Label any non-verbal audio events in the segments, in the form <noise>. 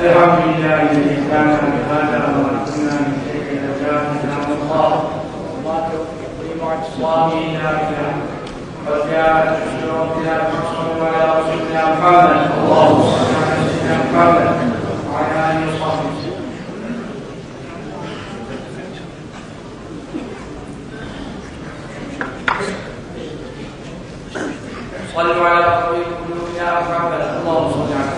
الحمد لله الذي كان بهذا وما كنا من شيء لجاء من الله وما توفيقي مع الاسلام الا بالله قد جاءت الشرور إلى الرسول وعلى رسولنا محمد اللهم صل على سيدنا محمد وعلى اله وصحبه صلوا على رسول قلوبنا محمد. اللهم صل على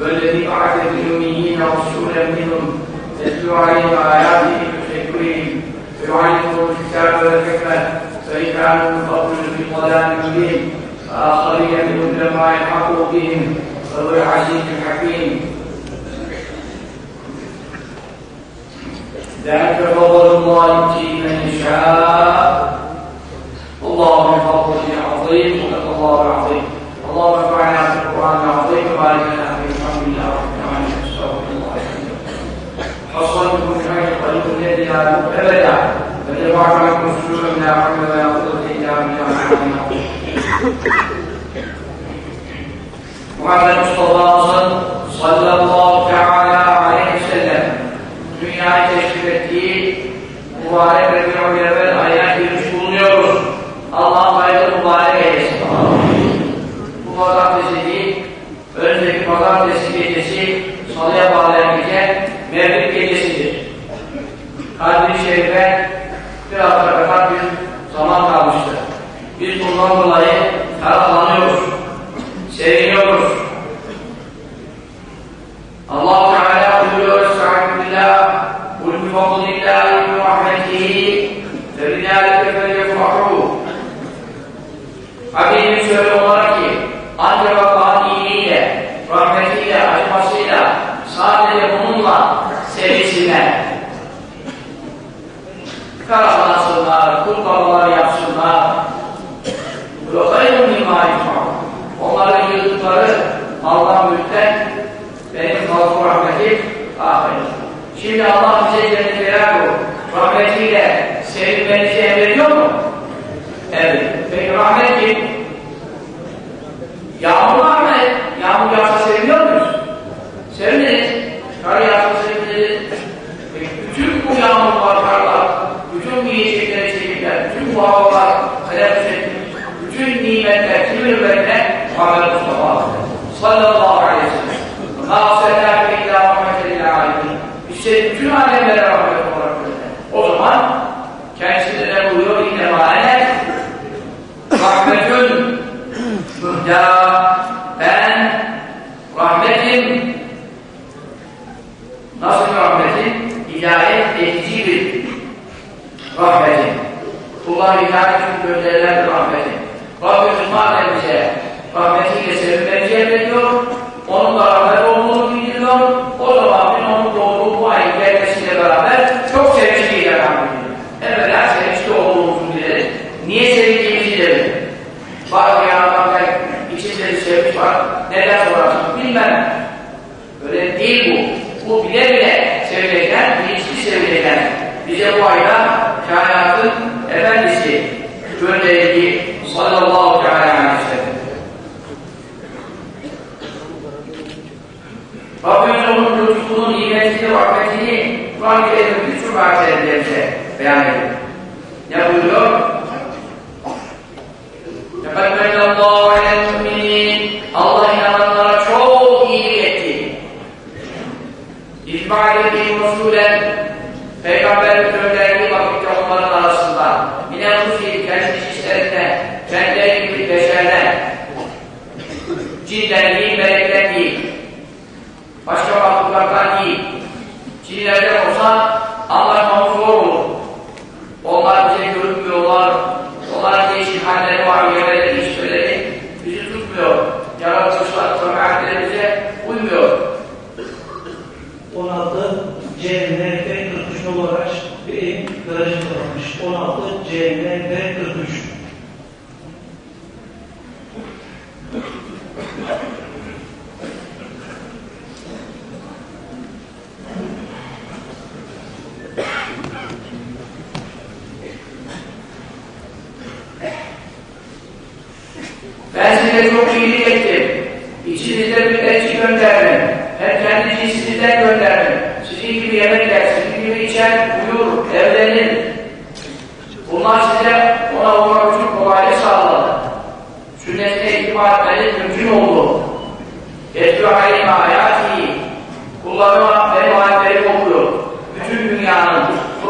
والذي بعث الأميين رسولا منهم يتلو عليهم آياته ويزكيهم ويعلمهم الكتاب والحكمة فإن كانوا من قبل في ضلال مبين وآخرين منهم لما يلحقوا بهم وهو العزيز الحكيم ذلك فضل الله يؤتيه من يشاء الله من فضله عظيم صدق الله العظيم اللهم انفعنا في القران العظيم وبارك لنا فيه الحمد لله حصلتكم من اجل قريب الذي لا يموت ابدا بل يرفع لكم سجودا من احمد ويقول الكتاب من محمد مصطفى صلى الله تعالى عليه وسلم dünyayı teşrif ettiği mübarek Rebi'ül evvel ayına girmiş bulunuyoruz. Allah hayırlı mübarek eylesin. Bu pazartesi değil, önümüzdeki pazartesi gecesi salıya bağlayan gece Mevlid gecesidir. Kadri Şerif'e biraz da bir zaman kalmıştır. Biz bundan dolayı ferahlanıyoruz, seviniyoruz. Allah Teala buyuruyor Estağfirullah Kul bifadlillahi ve rahmetihi Febinâlike felyefrahu Habibim şöyle olarak ki ancak Allah'ın iyiliğiyle, rahmetiyle, acımasıyla sadece bununla sevinsinler. Karalansınlar, kul babalar yapsınlar. Onların yıldıkları Allah mülkten benim fazla rahmetim ahiret. Şimdi Allah bize cennet veren bu. Rahmetiyle sevilmenizi emrediyor mu? Evet.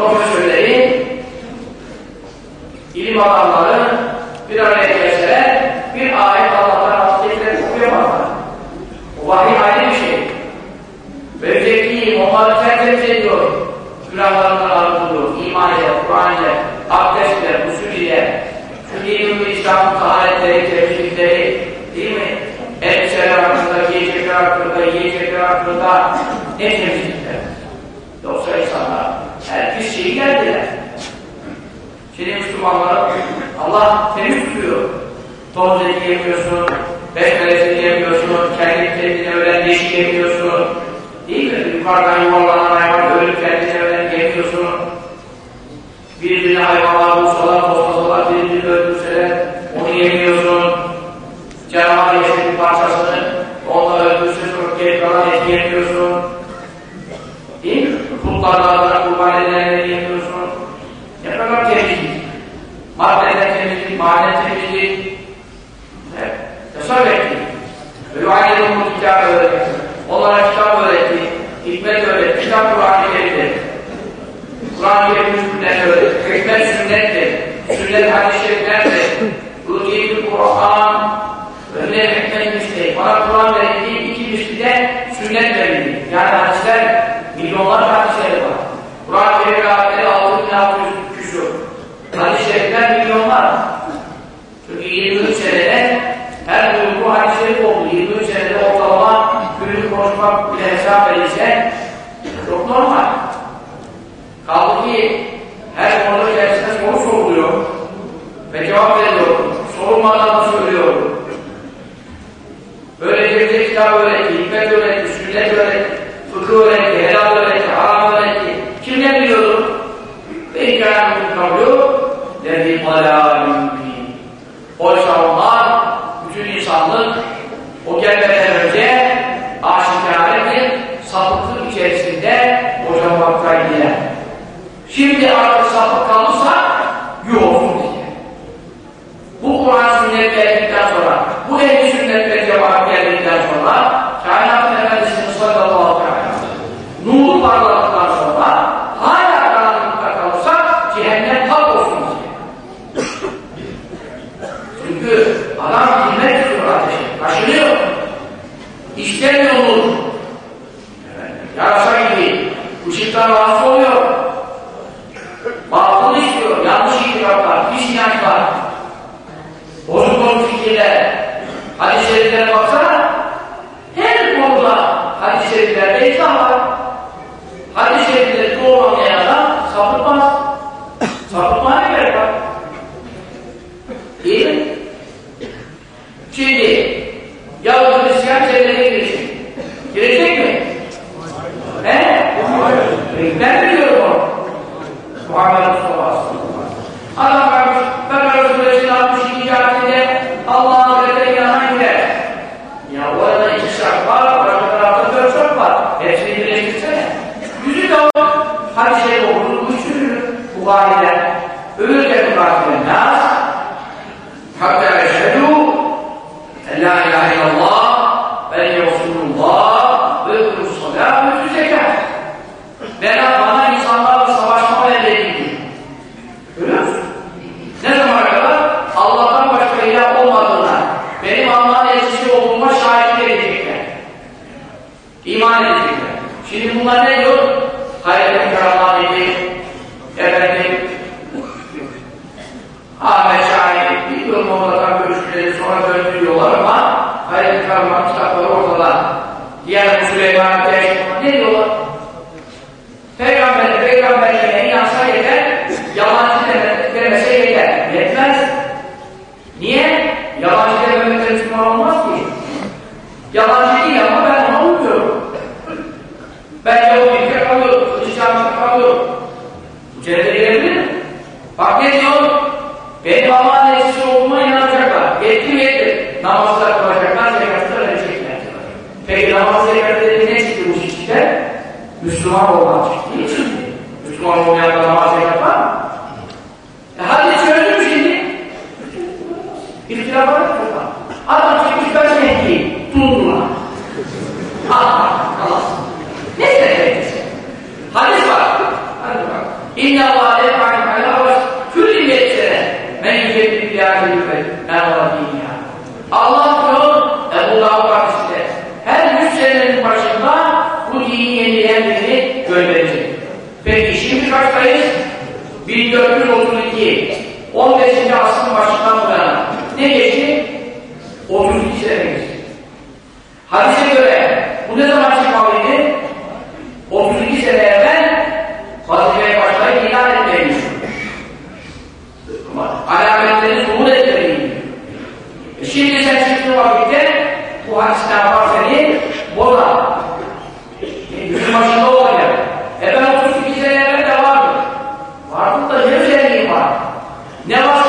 profesörleri, ilim adamları bir araya gelse bir ayet Allah'tan hafif getiren okuyamazlar. O vahiy ayrı bir şey. Ve öteki onları tertemiz ediyor. Günahlarından arındırıyor. İman ile, Kur'an ile, abdest ile, usul ile, şu dinin İslam'ın taharetleri, tevhidleri, değil mi? Elbiseler hakkında, yiyecekler hakkında, yiyecekler hakkında ne temsil Müslümanları Allah seni tutuyor. Domuz eti yemiyorsun, besmelesini yemiyorsun, kendi kendine ölen yeşil yemiyorsun. Değil mi? Yukarıdan yuvarlanan hayvan ölüp kendine ölen yemiyorsun. Birbirini hayvanlar bulsalar, toslasalar, birbirini öldürseler onu yemiyorsun. Canavar yeşilin parçasını onunla öldürse sonra geri kalan eti yemiyorsun. Değil mi? Kullarla saygı öğretisi, onlara kitap öğretti, hikmet öğretti, kitap Kur'an-ı Kerim'dir. Kur'an-ı Kerim öğretti, hikmet sünnettir, sünnet hadis-i şeriflerdir. Rutiyetül Kur'an, önüne hikmet müstehik. Bana Kur'an verildi, iki müstehide sünnet verildi. Yani nikah öğretti, hikmet öğretti, sünnet öğretti, fıkıh öğretti, helal öğretti, haram öğretti. Kimden biliyordu? Ve hikâhâ mutlu kavlu lezî What is that about? Never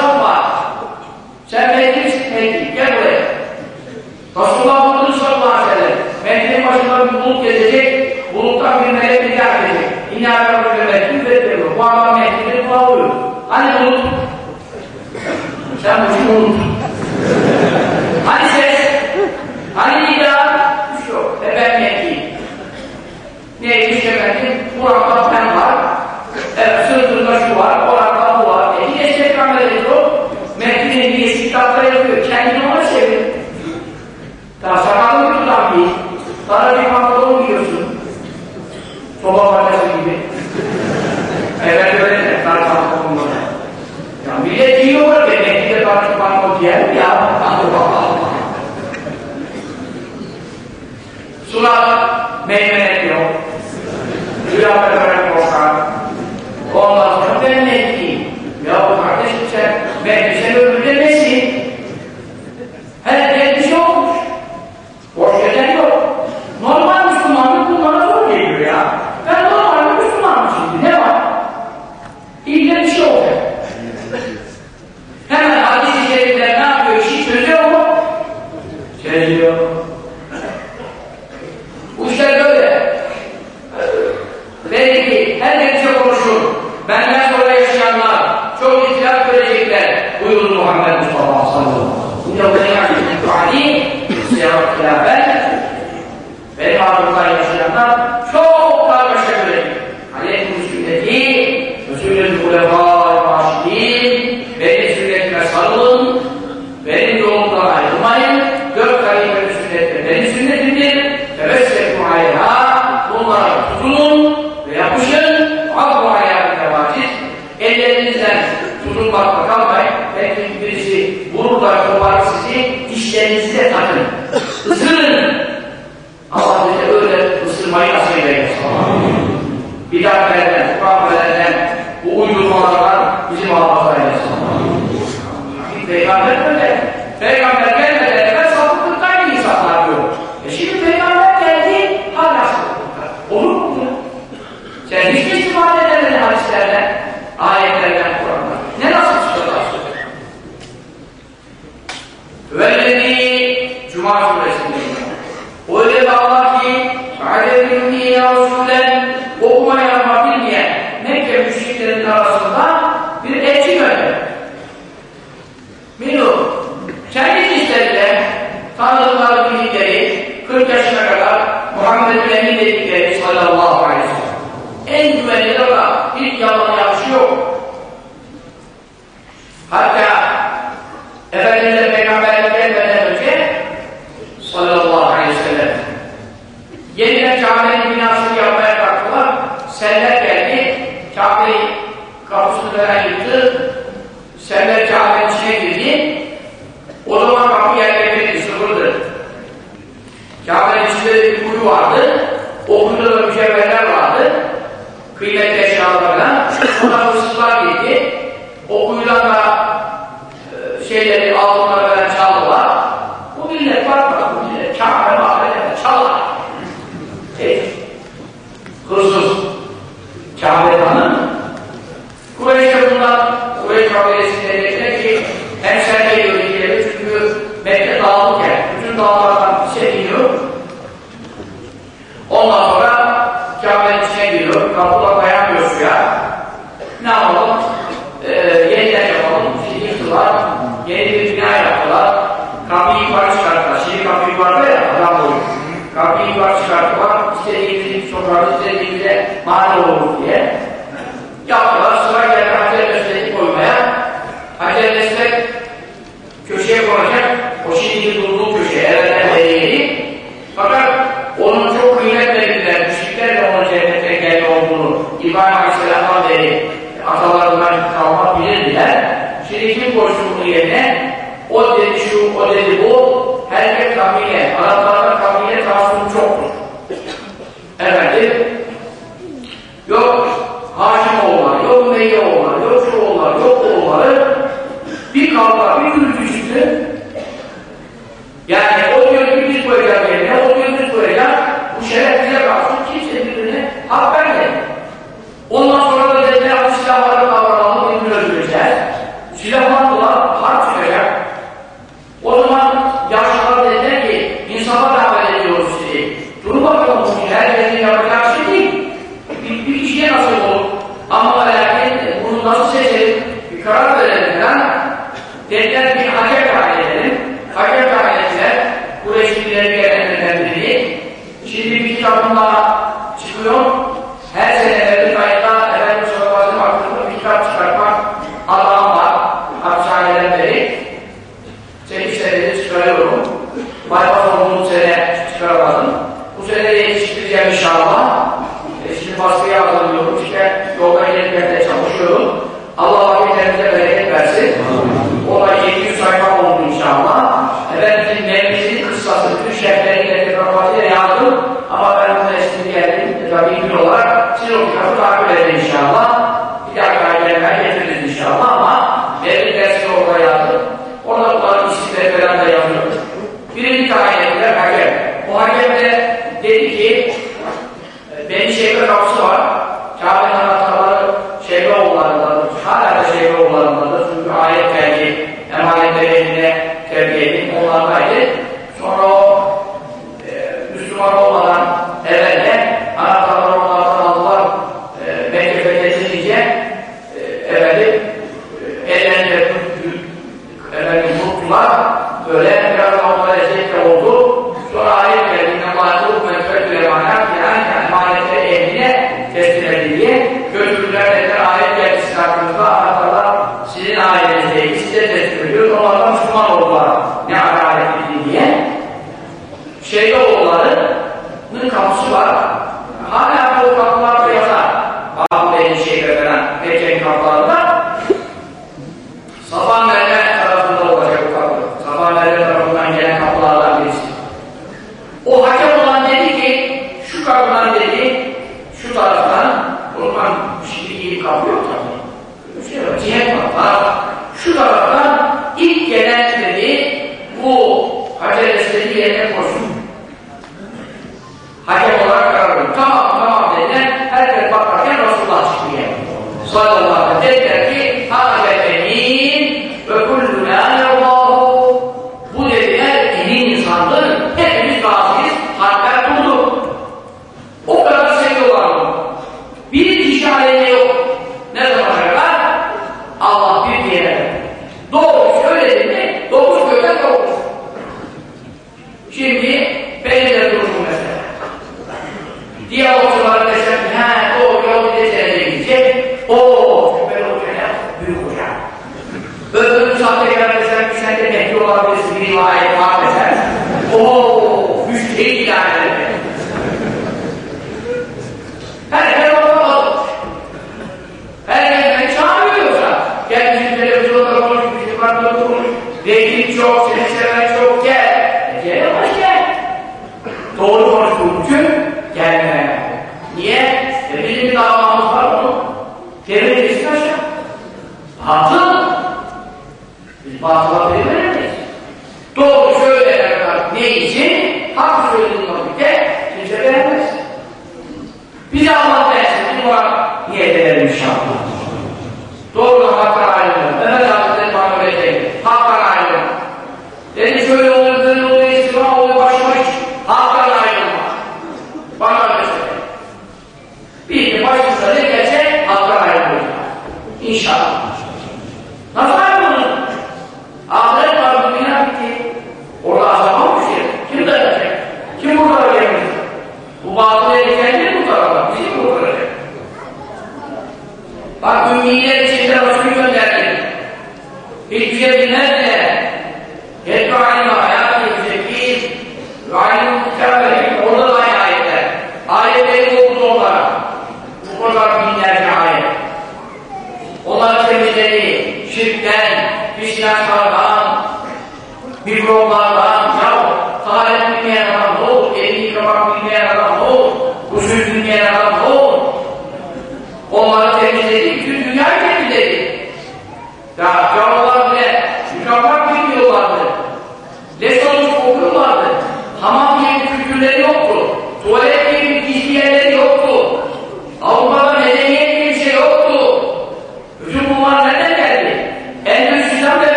Muhammed'in Emin dedikleri şey sallallahu aleyhi ve sellem. En güvenilir olan hiç yalan yanlışı yok. Hatta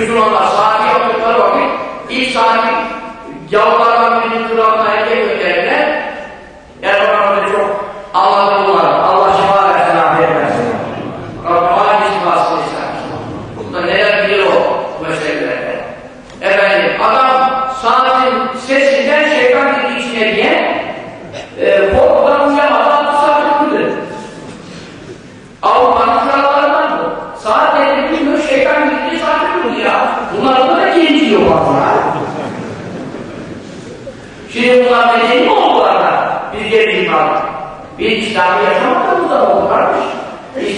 विद्रोह साथी और करो में इस साथी जवाहरलाल नेहरू का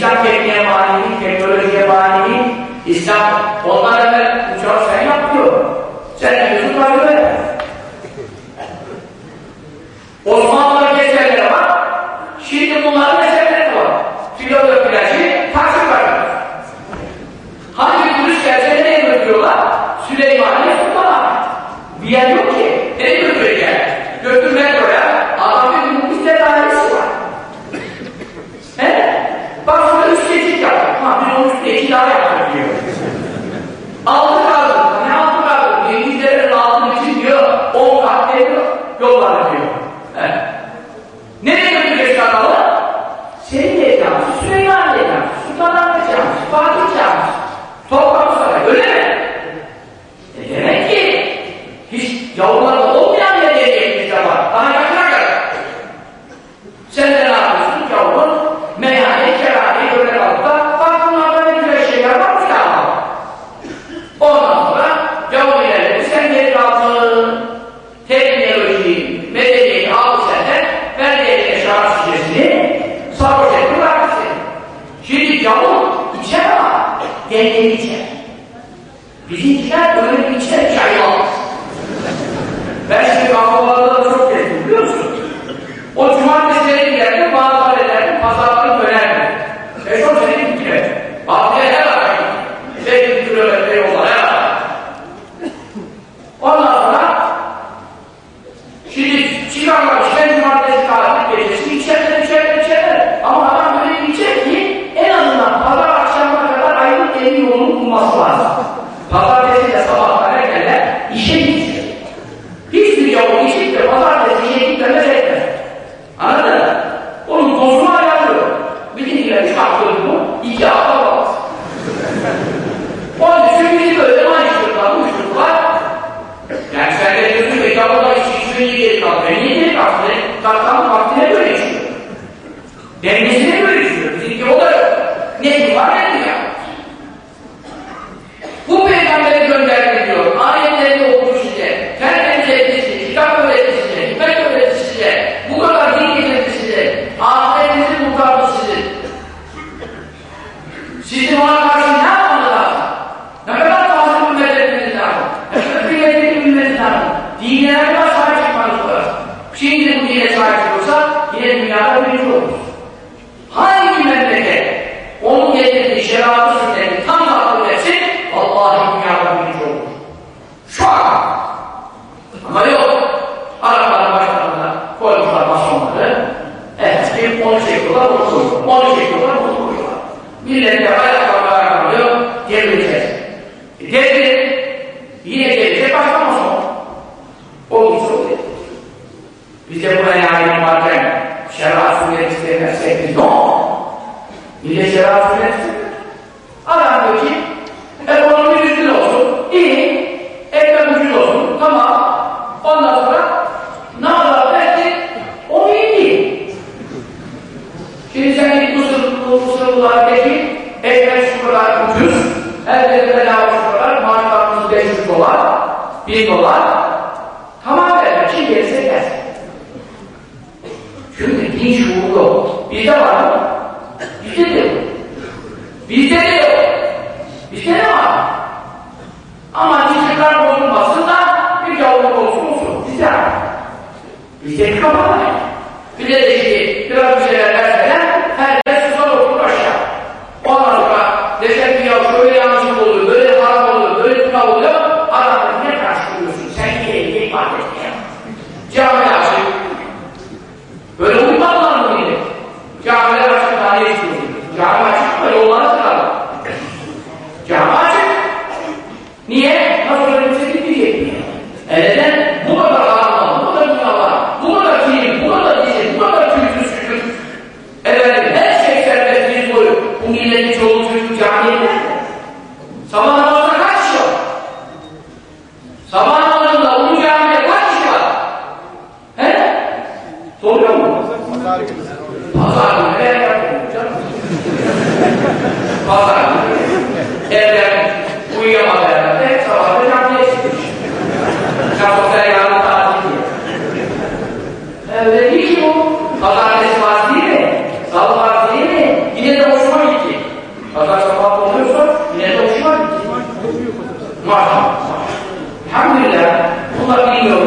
İslam kelimeye manini, teknolojiye manini, İslam, onlar evvel There is Elhamdülillah. Bunlar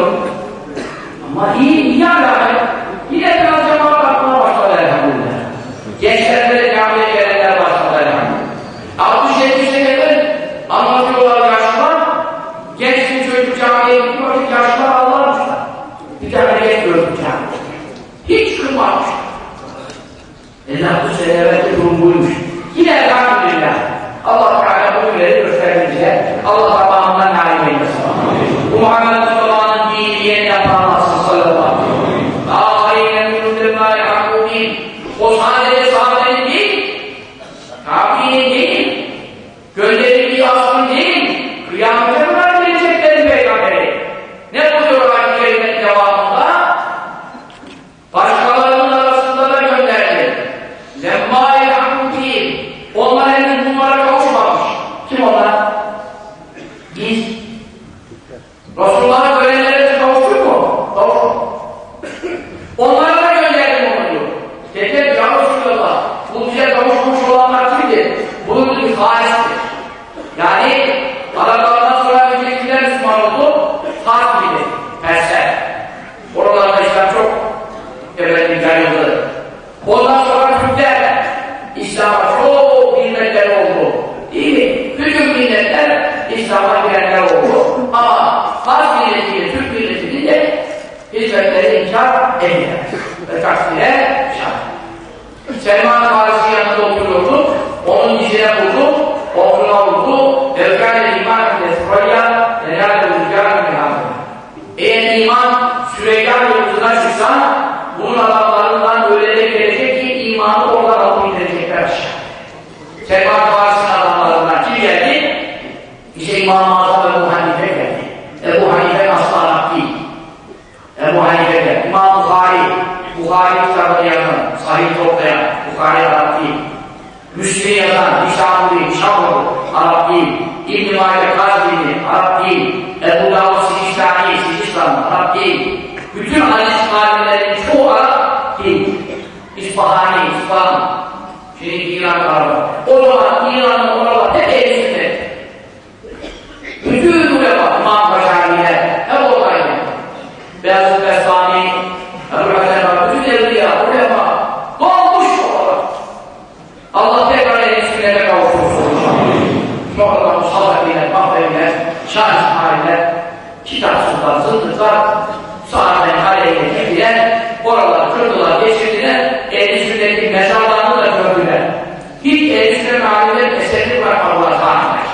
eserini bırakmadılar Hanemeş.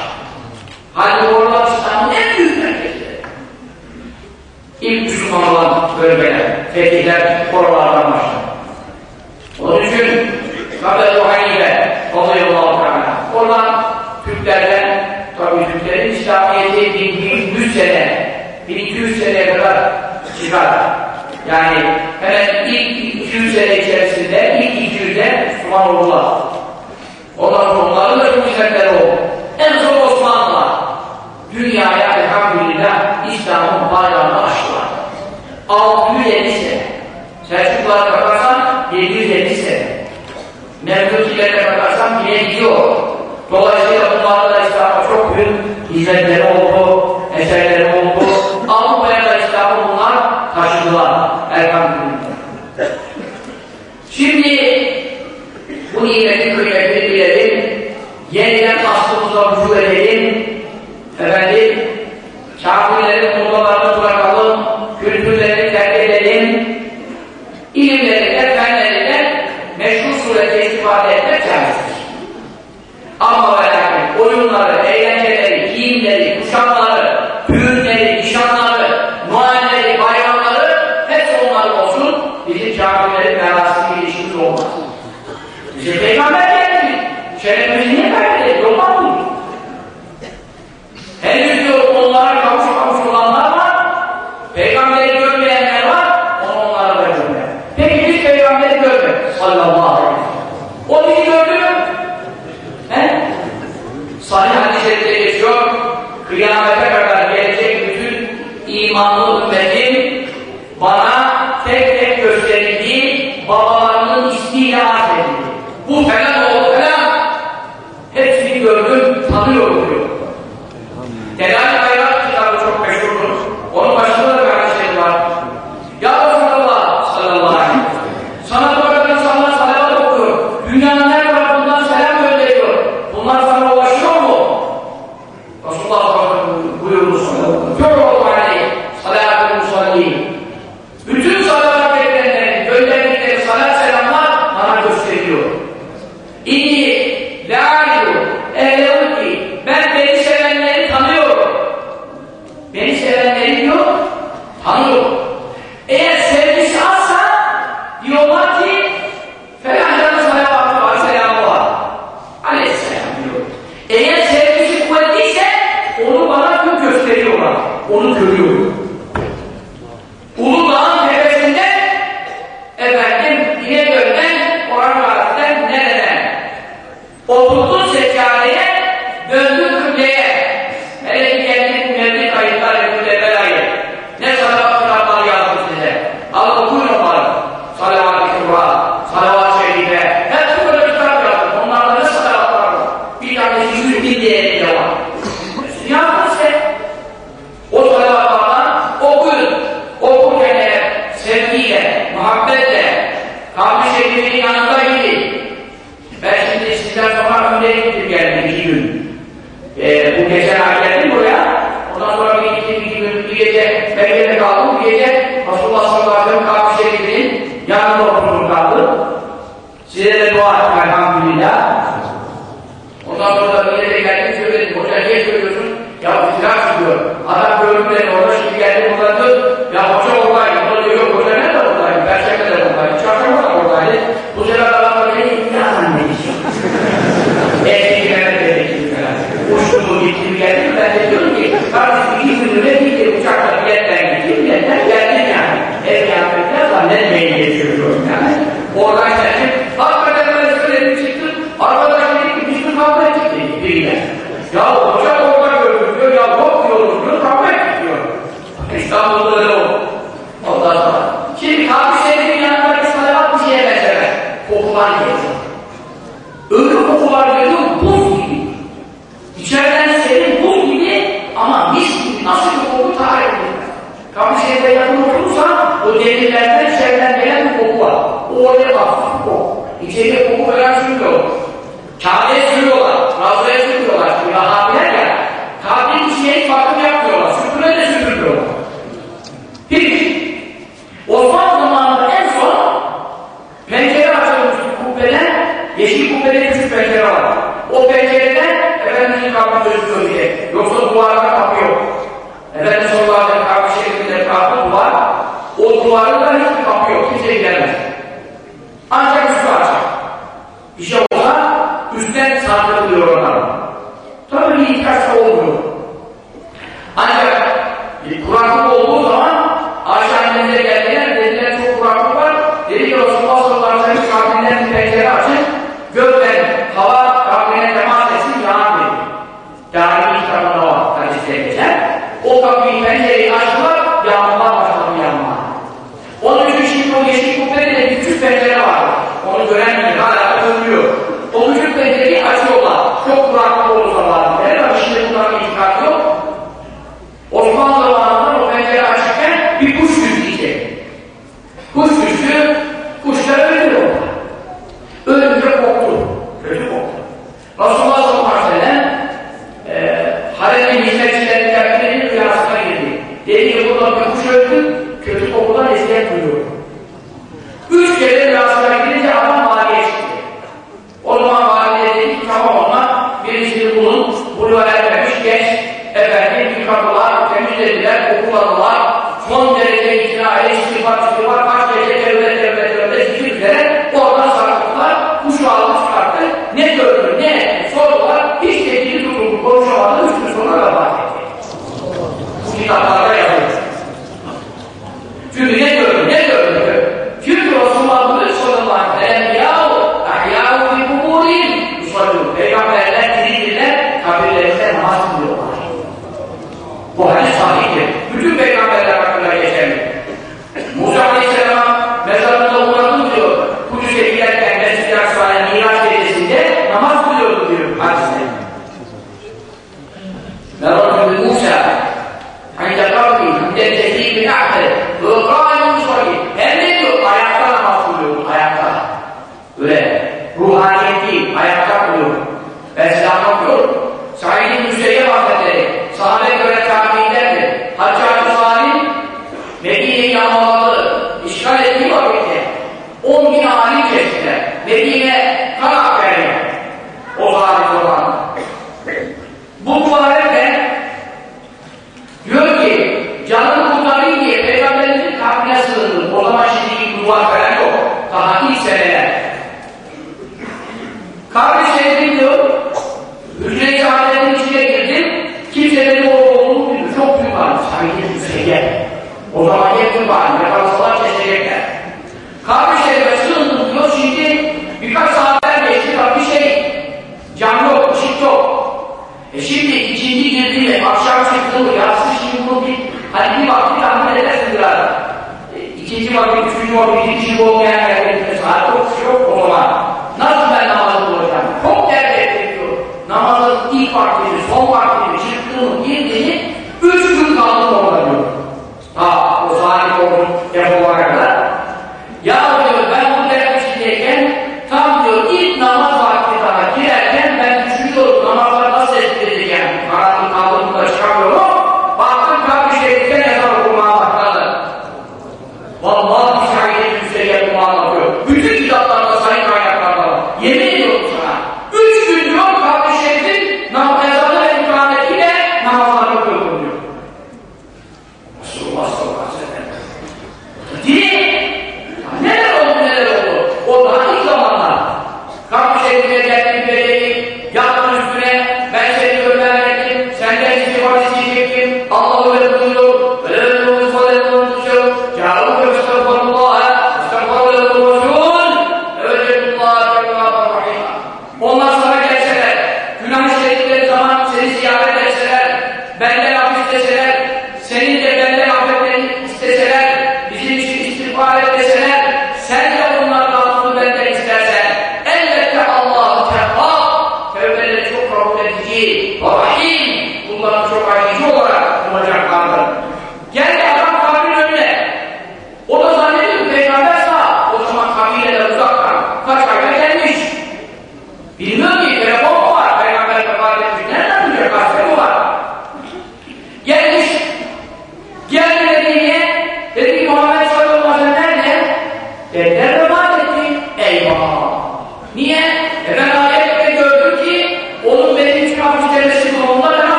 Halbuki oralar İslam'ın en büyük merkezleri. İlk Müslüman olan bölgeler, fetihler oralardan başladı. Onun için Kabe Ruhani'de radıyallahu teala oradan Türklerden tabi Türklerin İslamiyeti 1100 sene 1200 seneye kadar çıkar. Yani hemen ilk 200 sene içerisinde ilk 200'e Müslüman oldular. Ondan onların da olmayacakları o. En son Osmanlılar dünyaya elhamdülillah İslam'ın bayrağını açtılar. 650 sene. Selçuklulara bakarsan 750 sene. Mevcut ileride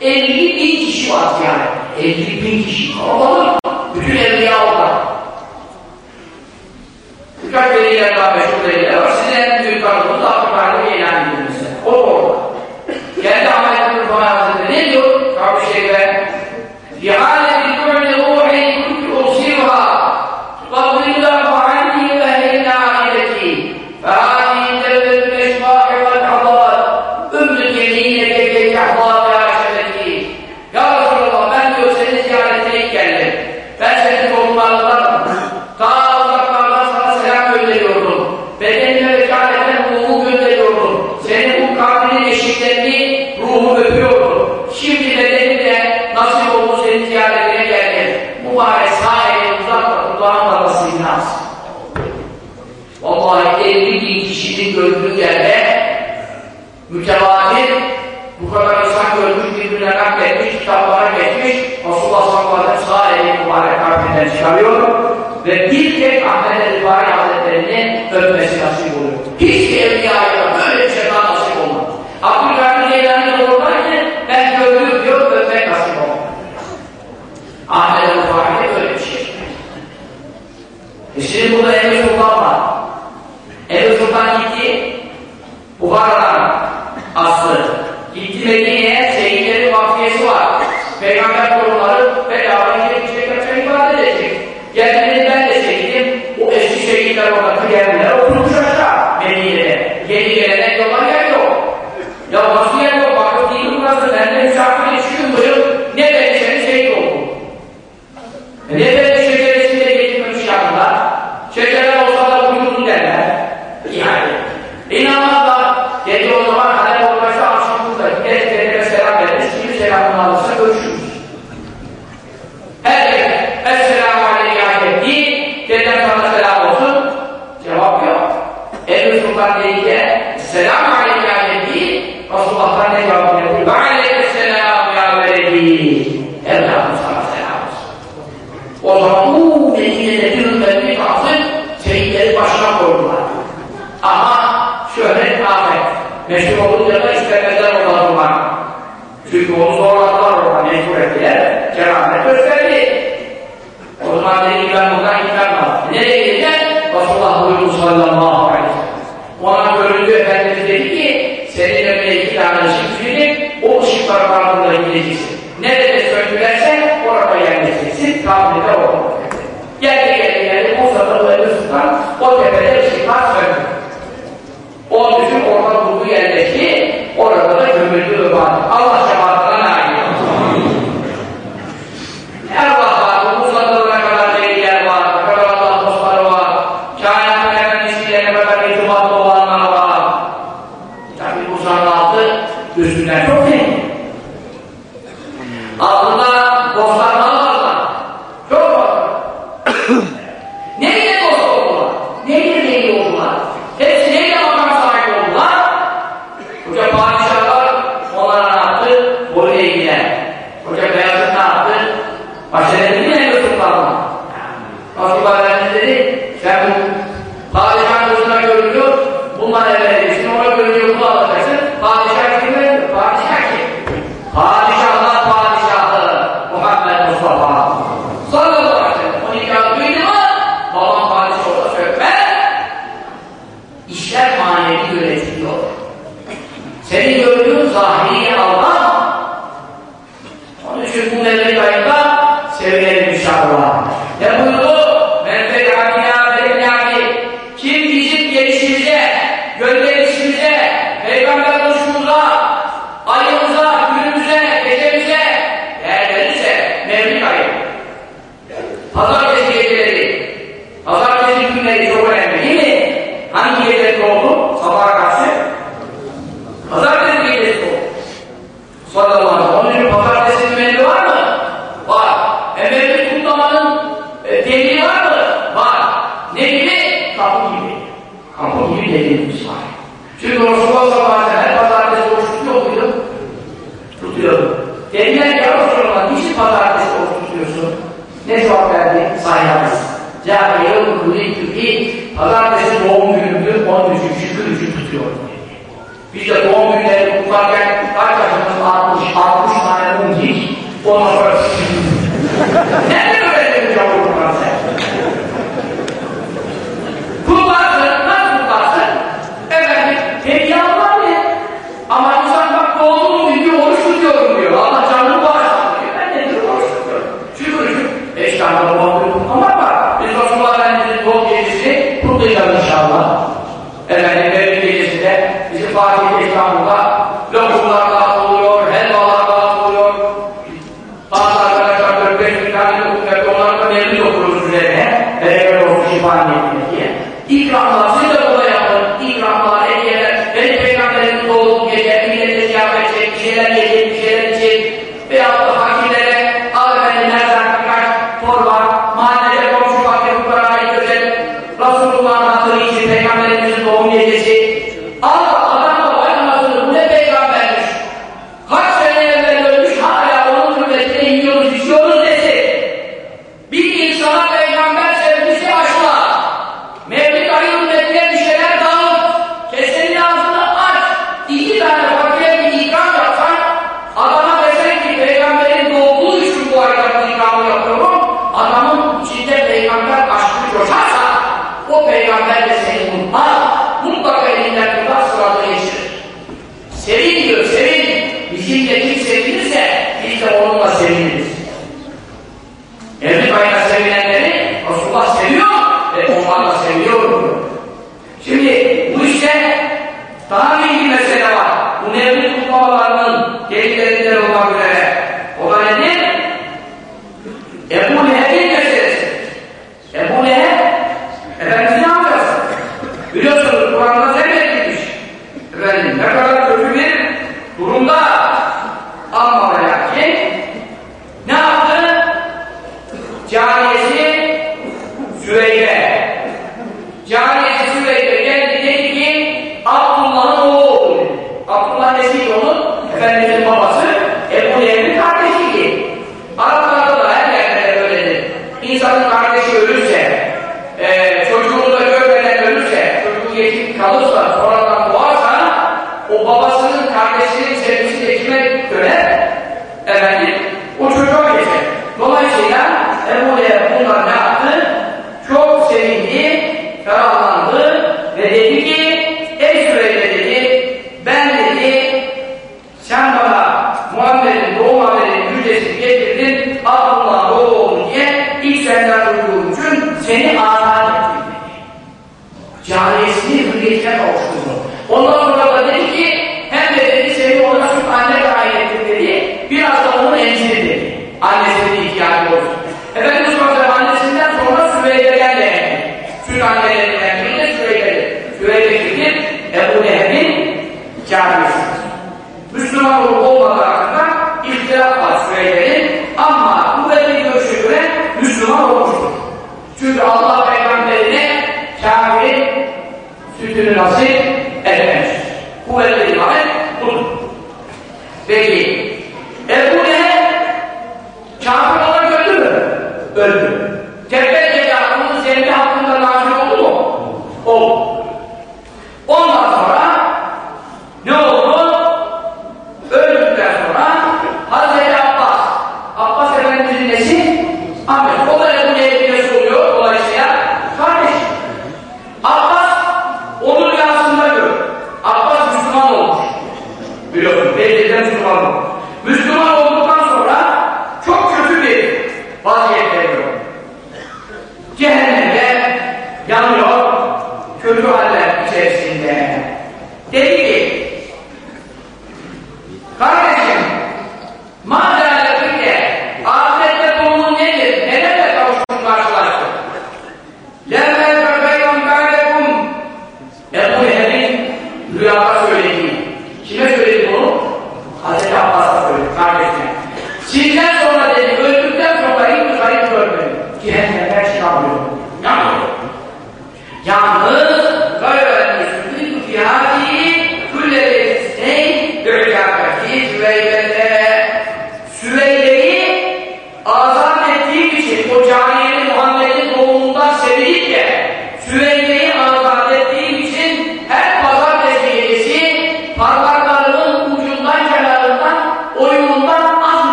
50 bin kişi var yani. 50 bin kişi kalabalık. Bütün evler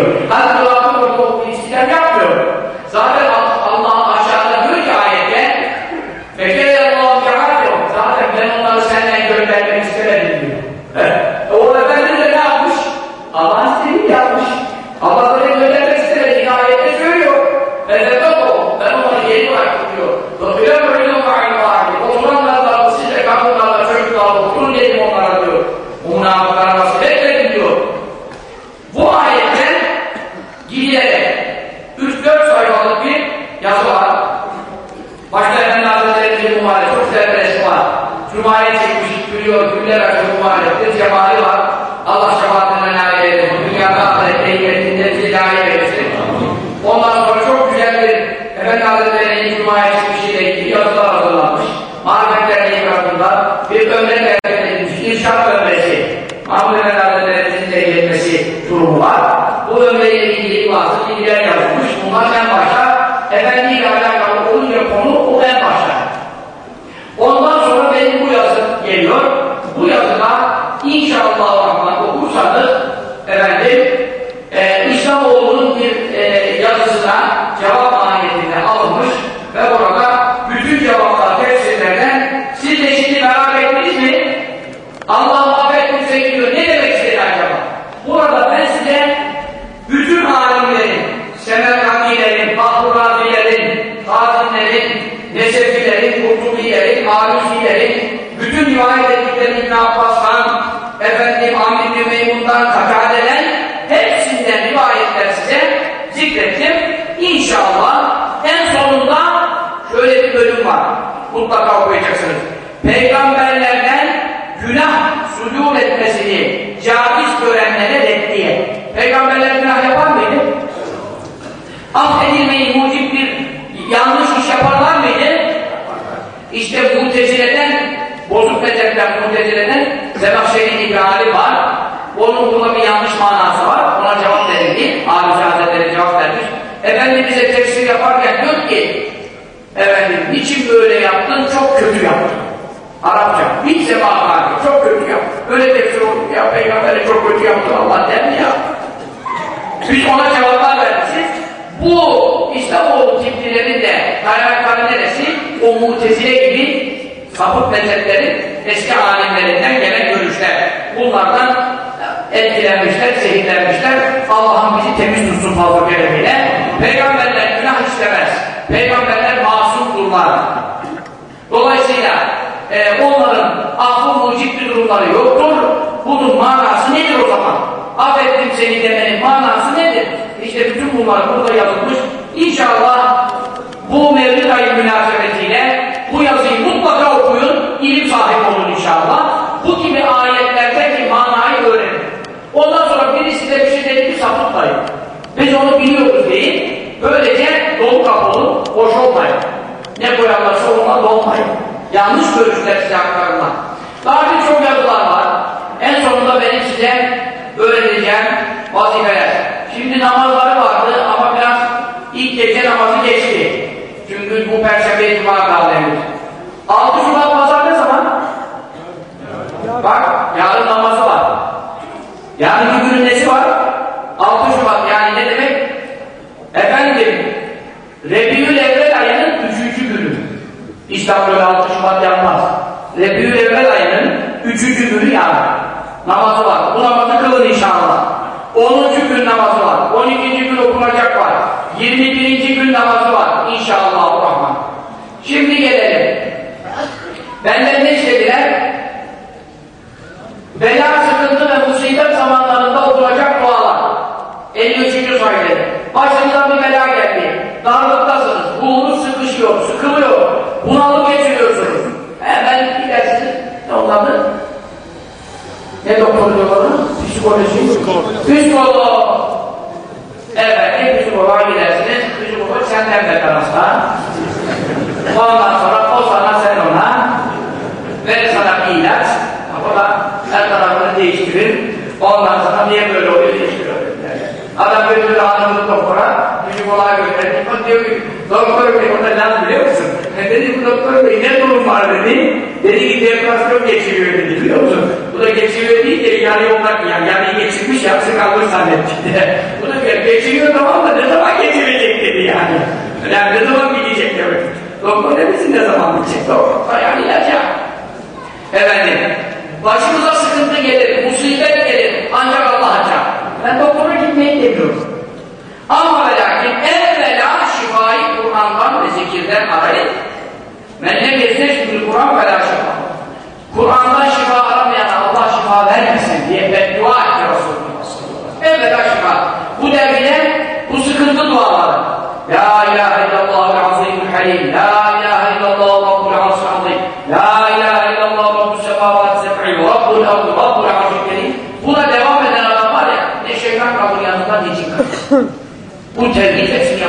good. I bize tefsir yaparken diyor ki efendim niçin böyle yaptın? Çok kötü yaptın. Arapça. Bir sema hali. Çok kötü yaptın. Öyle tefsir olur ya peygambere çok kötü yaptın Allah der mi ya? Biz ona cevaplar vermişiz. Bu İslamoğlu tiplilerin de kaynakları neresi? O mutezile gibi sapık mezheplerin eski alimlerinden gelen görüşler. Bunlardan etkilenmişler, zehirlenmişler. Allah'ın bizi temiz tutsun fazla göreviyle. Peygamberler günah işlemez. Peygamberler masum kullardır. Dolayısıyla e, onların affı mucib bir durumları yoktur. Bunun manası nedir o zaman? Affettim seni demenin manası nedir? İşte bütün bunlar burada yapılmış. İnşallah bu mevzu hoş olmayın. Ne koyarlarsa onunla dolmayın. Yanlış görüşler size aktarma. Daha birçok yazılar var. En sonunda benim size öğreteceğim vazifeler. Şimdi namazları vardı ama biraz ilk gece namazı geçti. Çünkü bu perşembe itibara kaldı. 6 Şubat pazar ne zaman? Bak üçüncü günü yarın. Namazı var. Bu namazı kılın inşallah. Onuncu gün namazı var. On ikinci gün okunacak var. Yirmi birinci gün namazı var. İnşallah Rahman. Şimdi gelelim. Benden ne istediler? Bela, sıkıntı ve musibet zamanlarında okunacak dualar. 53. sayede. Başınıza bir bela geldi. Darlıktasınız. Bulunuz sıkışıyor, sıkılıyor. Bunalıp geçiriyorsunuz. Hemen gidersiniz. Ne onlardı? Ne doktoru diyorlar? Psikoloji. Psikolog. Psikolog. Evet, psikoloğa gidersiniz. Psikolog senden beter hasta. Ondan sonra o sana sen ona verir sana bir ilaç. O da her tarafını değiştirir. Ondan sonra niye böyle oluyor değiştiriyor. Adam götürür hanımını doktora, psikoloğa gönderdi. O diyor ki, doktor bey o lan biliyor musun? E dedi bu doktor bey ne durum var dedi. Dedi ki depresyon geçiriyor dedi biliyor musun? Bu da geçiriyor değil de yarı yolda yani, yani geçirmiş yapsı kalmış zannettik de. <laughs> Bu da diyor, geçiriyor tamam da ne zaman geçirecek dedi yani. Yani ne zaman gidecek demek. Doktor demesin ne zaman gidecek doktor. Yani ilaç ya. Efendim, başımıza sıkıntı gelir, musibet gelir, ancak Allah açar. Ben doktora gitmeyi demiyorum. Ama ve lakin evvela şifayı Kur'an'dan ve zikirden arayın. Men ne gezneşmül Kur'an ve la şifa. Kur'an'dan şifa aramayana Allah şifa vermesin diye beddua etti Resulullah. Evvela şifa. Bu devrine bu sıkıntı duaları. La ilahe illallah ve azimul halim. La Bu tevhid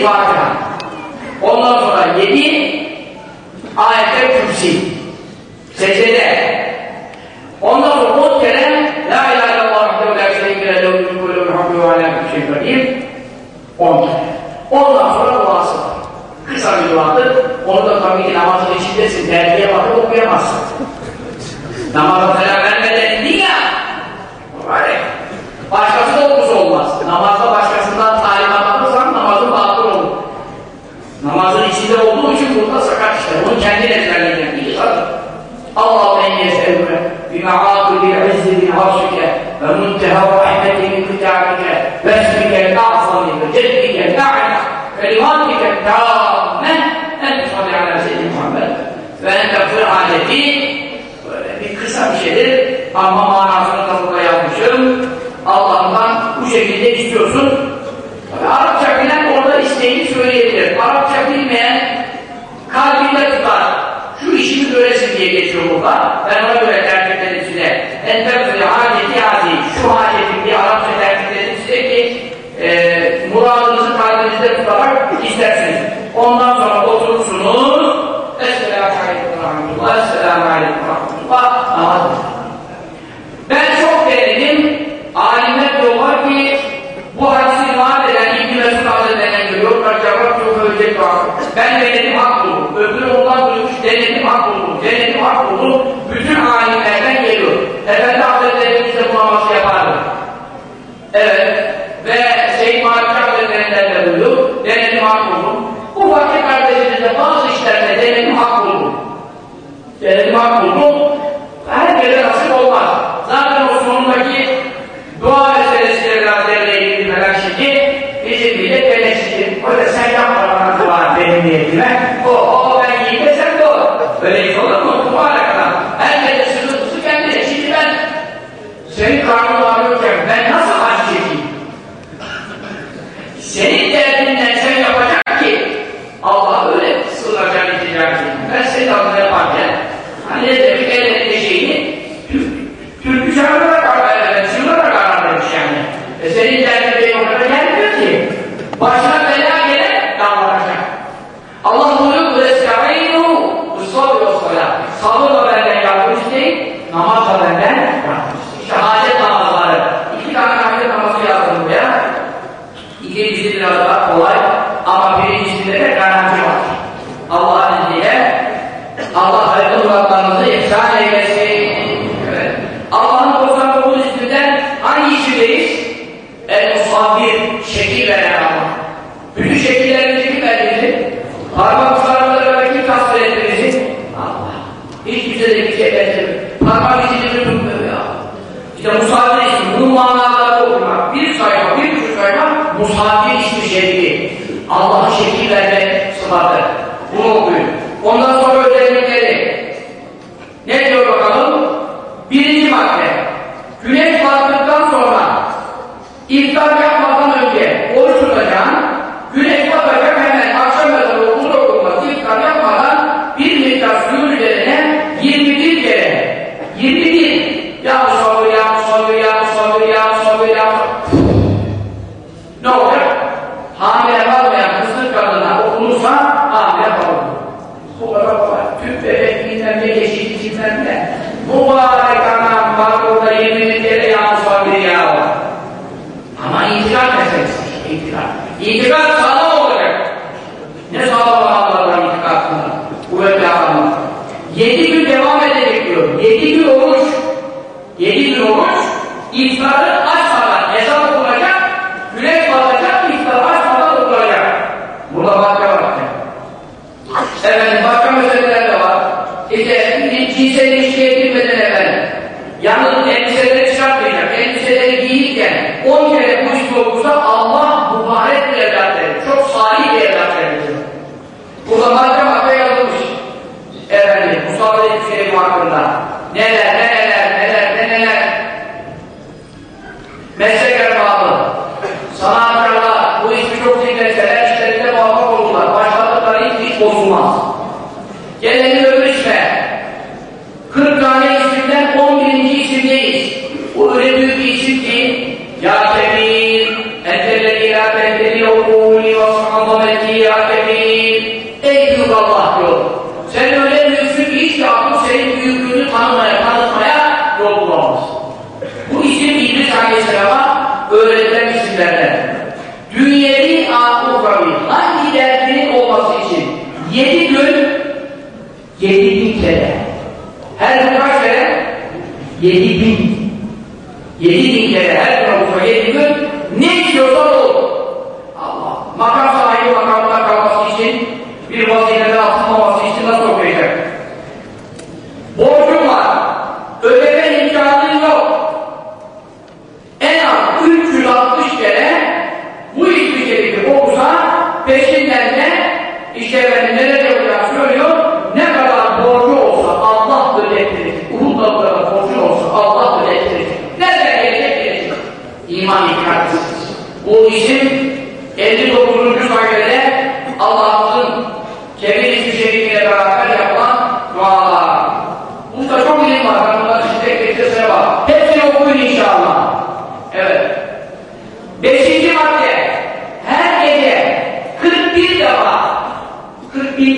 7 Fatiha. Ondan sonra 7 ayette kürsi. Secdede. Ondan sonra 10 kere La ilahe illallah vahdehu la şerike lehu mülkü ve lehu'l hamdu ve ala kulli kadir. 10 kere. Ondan sonra duası var. Kısa bir duadır. Onu da tabii ki namazın içindesin. Dergiye bakıp okuyamazsın. Namaza selam vermeden indin ya. Öyle. Başkası da okusu olmaz. Namazda başkasından talimat alırsan namazın batıl olur. Namazın içinde olduğu için burada sakat işte. Bunu kendin ezberleyeceksin. İyi tabii. Allah'ım en yeseluke bima'atı bi'izzi bin harşike ve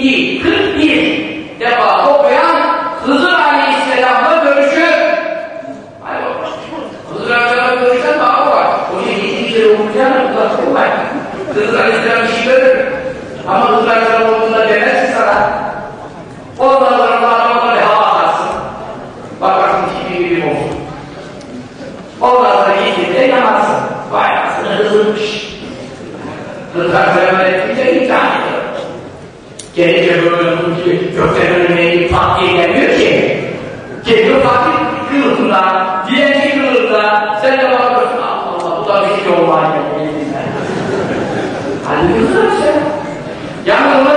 42, 41 defa okuyan Hızır Aleyhisselam'la görüşür. Hayır şey olmaz. Hızır Aleyhisselam'la görüşsen daha var. O yedi kere okuyacağını uzak. Hızır Aleyhisselam işi şey verir. Ama 杨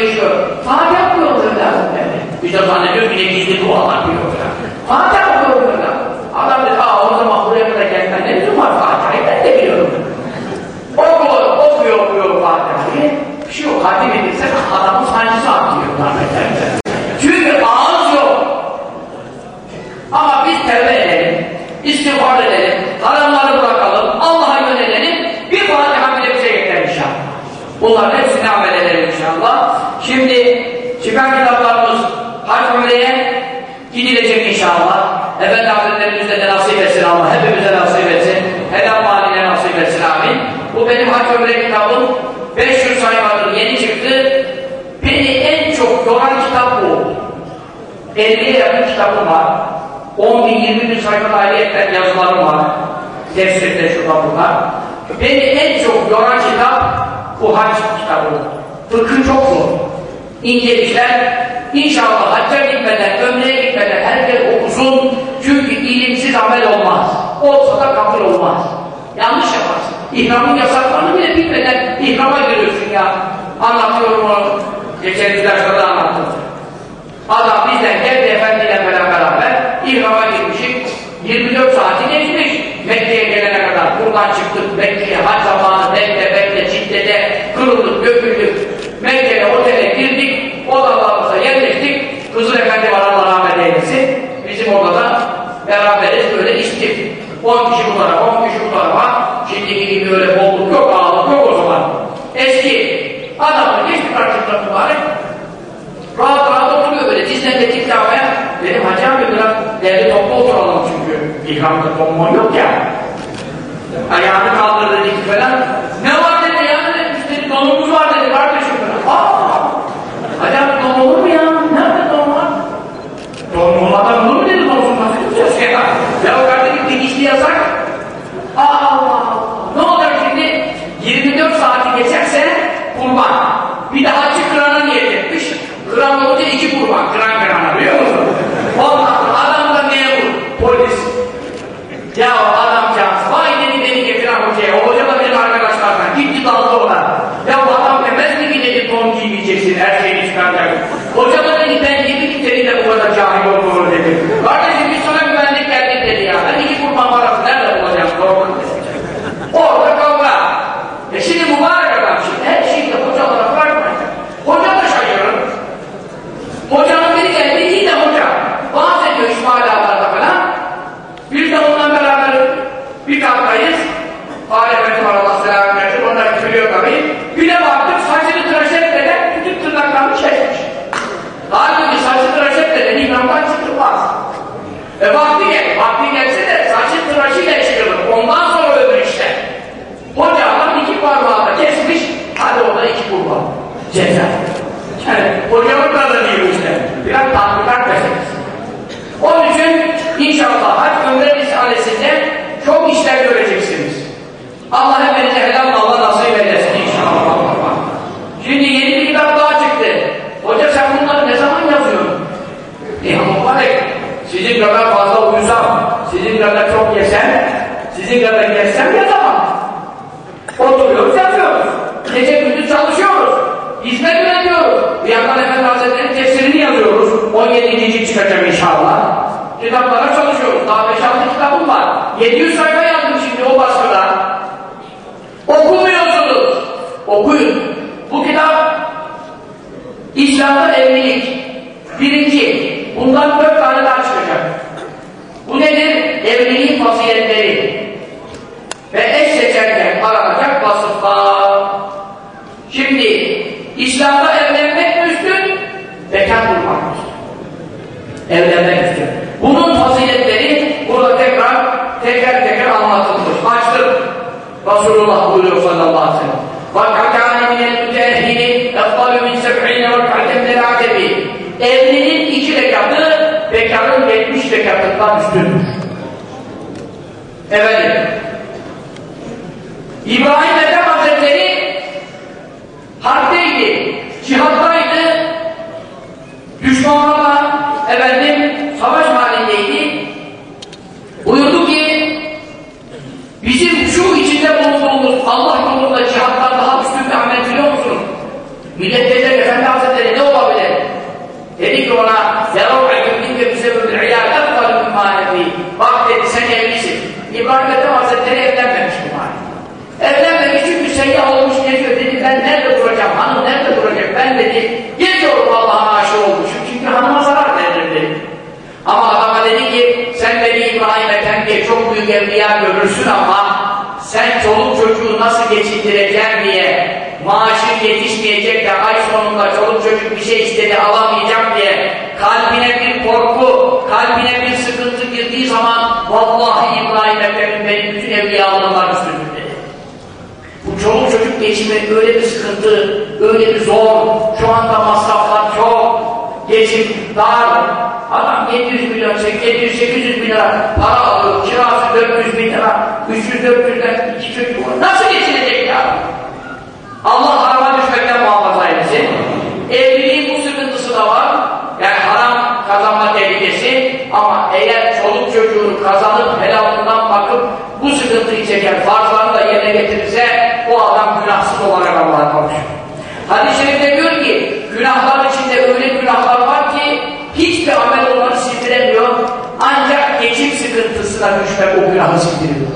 yaşıyor. Fatiha okuyorlar derlerdi. Biz de zannediyoruz yine gizli dualar diyor. Fatiha okuyorlar. Adam dedi, aa o zaman buraya kadar geldi. Umre kitabım. 500 sayfadır, yeni çıktı. Beni en çok yoran kitap bu. 50'ye yakın kitabım var. 10 bin, 20 bin sayfa ayrıyetten yazılarım var. Tefsirde şurada bunlar. Beni en çok yoran kitap bu hac kitabı. Fıkhı çok zor. İnce işler. İnşallah hacca gitmeden, ömreye gitmeden herkes okusun. Çünkü ilimsiz amel olmaz. Olsa da kabul olmaz. Yanlış yaparsın. İhramın yasaklarını bile bilmeden ihrama giriyorsun ya. Anlatıyorum onu. Geçen güzel da anlattım. Adam bizden geldi efendiyle beraber İhrama girmişik 24 saati geçmiş Mekke'ye gelene kadar buradan çıktık Mekke'ye hac zamanı bekle bekle Cidde'de kırıldık döküldük Mekke'ye otele girdik odalarımıza yerleştik Hızır Efendi var Allah rahmet eylesin bizim odada beraberiz böyle içtik 10 kişi bu tarafa 10 kişi bu tarafa şimdiki gibi öyle bolluk yok ağırlık yok o zaman eski adamı geçti karşımda mübarek Rahat rahat oturuyor böyle dizlerinde titremeye. Dedim hacı abi biraz derli toplu oturalım çünkü ihramda konmon yok ya. Ayağını kaldırdı dik falan. Ne var dedi ya dedi. Üstelik donumuz var dedi kardeşim falan. Aa! Hacı abi don olur mu ya? Nerede don var? Don olmadan olur mu dedi donsun nasıl tutacağız ya? Ya o kardeşim dikişli yasak. Aa Allah Allah. Ne olacak şimdi? 24 saati geçerse kurban. Bir daha açık kırana niyet etmiş. Kıran olunca iki kurban. Kıran kırana biliyor musun? Ondan sonra adam da memur. Polis. Ya adamcağız. Vay dedi beni getiren hocaya. O hoca da benim arkadaşlardan. Gitti daldı ona. Ya bu adam demez mi ki dedi don giymeyeceksin. Her şeyini çıkaracak. Hoca da dedi ben gibi ki seninle bu kadar cahil olduğunu dedi. Kardeşim biz sana güvenlik geldik dedi ya. Ben iki kurban parası nerede bulacağım? Doğru Orada kavga. E şimdi mübarek adam şimdi her şeyi de hocalara bırakmayacak. Hoca da şaşırır. Hocanın biri geldi, iyi de hoca. Vaaz ediyor İsmaila'larda falan. Biz de onunla beraber bir kampdayız. Fahri Efendi var Allah selam versin. Onlar küfürüyor tabii. Bir de baktık saçını tıraş etmeden bütün tırnaklarını kesmiş. Halbuki saçı tıraş etmeden imamdan çıkılmaz. E vakti gel, vakti gelse de saçı tıraşıyla çıkılır. Ondan sonra öbür işte. Hoca adam iki parmağı da kesmiş, hadi orada iki kurban. Ceza. Yani hocamın da değil bu işte. Biraz tatbikat meselesi. Onun için hac ömre risalesinde çok işler göreceksiniz. Allah hepinize helal Allah nasip eylesin inşallah. Şimdi yeni bir kitap daha çıktı. Hoca sen bunları ne zaman yazıyorsun? Ya mübarek, sizin kadar fazla uyusam, sizin kadar çok yesem, sizin kadar yesem yazamam. Oturuyoruz, yazıyoruz. Gece gündüz çalışıyoruz. Hizmet üretiyoruz. Bir yandan Efendi Hazretleri'nin tefsirini yazıyoruz. 17. cilt çıkacak inşallah. Kitaplara çalışıyoruz. Daha 5-6 kitabım var. 700 sayfa yazdım şimdi o baskıda. Okumuyorsunuz. Okuyun. Bu kitap İslam'da evlilik. Birinci. Bundan dört tane daha çıkacak. Bu nedir? Evliliğin faziletleri. Ve eş seçerken aranacak vasıflar. Şimdi İslam'da evlenmek üstün, bekar bulmak üstün. Evlenmek Resulullah buyuruyor sallallahu aleyhi ve sellem. Vakatane minel müteahhidin efdalü min seb'ine vak'atem lelâtebi. Evlinin iki rekatı bekarın yetmiş rekatından üstündür. Evet. İbrahim Ethem Hazretleri harpteydi, cihattaydı, düşmanlarla efendim savaş halindeydi. Buyurdu Allah yolunda cihattan daha üstün bir amel biliyor musunuz? Millet dedi Efendi Hazretleri ne olabilir? Dedi ki ona يَرَوْعَكُمْ مِنْكَ بِسَبَبِ الْعِيَا اَفْضَلُ مِمَّانَ Bak dedi sen evlisin. İbrahim Ethem Hazretleri evlenmemiş bu hali. Evlenmemiş çünkü seyyah olmuş geziyor. Dedi ben nerede duracağım? Hanım nerede duracak? Ben dedi geziyorum Allah'a aşık olmuşum. Çünkü hanıma zarar veririm dedi. Ama adama dedi ki sen beni İbrahim Ethem diye çok büyük evliya görürsün ama sen çoluk çocuğu nasıl geçindireceksin diye maaşın yetişmeyecek de ay sonunda çoluk çocuk bir şey istedi alamayacağım diye kalbine bir korku, kalbine bir sıkıntı girdiği zaman vallahi İbrahim Ethem'in benim bütün evliyalığımlar üstündür dedi. Bu çoluk çocuk geçimi öyle bir sıkıntı, öyle bir zor, şu anda masraflar çok, geçim dar, adam 700 milyon, 700-800 bin lira para alıyor, kirası 400 bin lira, 300-400'den iki çocuk. Nasıl geçinecek ya? Allah harama düşmekten muhafaza etsin. Evliliğin bu sıkıntısı da var. Yani haram kazanma tehlikesi ama eğer çoluk çocuğunu kazanıp helalından bakıp bu sıkıntıyı çeken farzlarını da yerine getirirse o adam günahsız olarak Allah'a kavuşur. Hadis-i şerifte diyor ki günahlar içinde öyle günahlar sıkıntısına düşmek o günahı sildiriyor.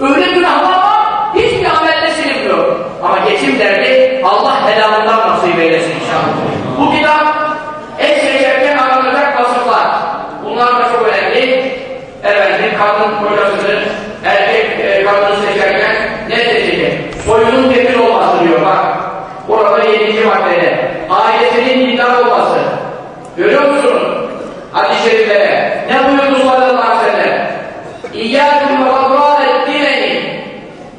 Öyle günahlar var hiçbir amelle silinmiyor. Ama geçim derdi Allah helalından nasip eylesin inşallah. Bu kitap eş seçerken aranacak vasıflar. Bunlar da çok önemli. Efendim kadın kocasını, erkek e, kadını seçerken ne seçecek? Soyunun temiz olması diyor bak. Orada yedinci maddede. Ailesinin iddia olması. Görüyor musunuz? Hadis-i şeriflere. Ne buyurdu sallallahu aleyhi ve sellem? İyyâküm ve vadrâlet dimeni.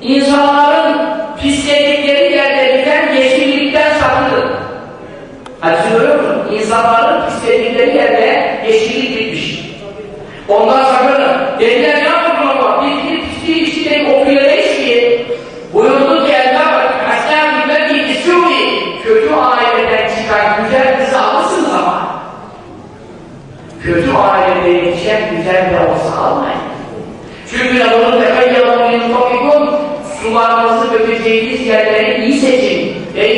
İnsanların pisledikleri yerde biten yeşillikten sakının. Hadisi görüyor musun? İnsanların pisledikleri yerde yeşillik bitmiş. Ondan sakının. Dediler ne yapalım ama? Biz bir pisliği içinde okuyamayız ki. Buyurdu ki Ella bak. Hasan bilmedi isûni. Kötü aileden çıkan güzel kızı alırsınız ama. Kötü ailede yetişen güzel de olsa almayın. Çünkü onun tefeyyalın yutafikun dökeceğiniz yerleri iyi seçin. Ve